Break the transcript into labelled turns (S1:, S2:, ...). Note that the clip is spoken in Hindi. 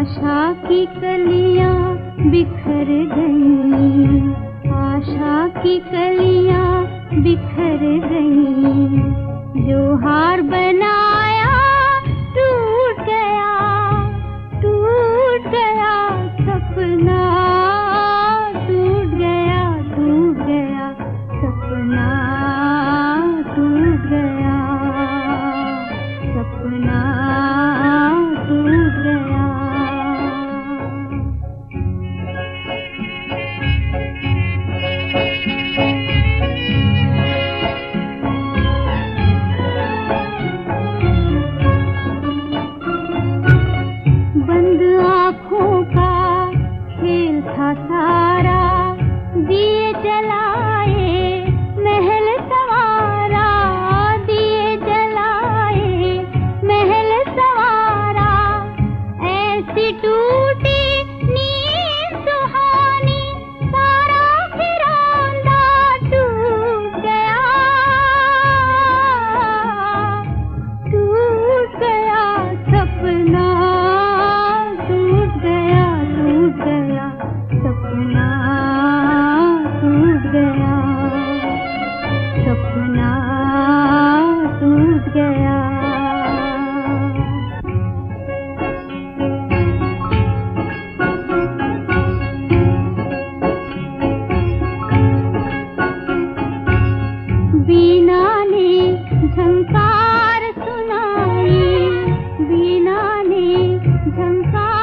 S1: आशा की कलियाँ बिखर गई। आशा की कलियाँ बिखर गई। जो हार बना झंकार सुनाई बीना ने झंकार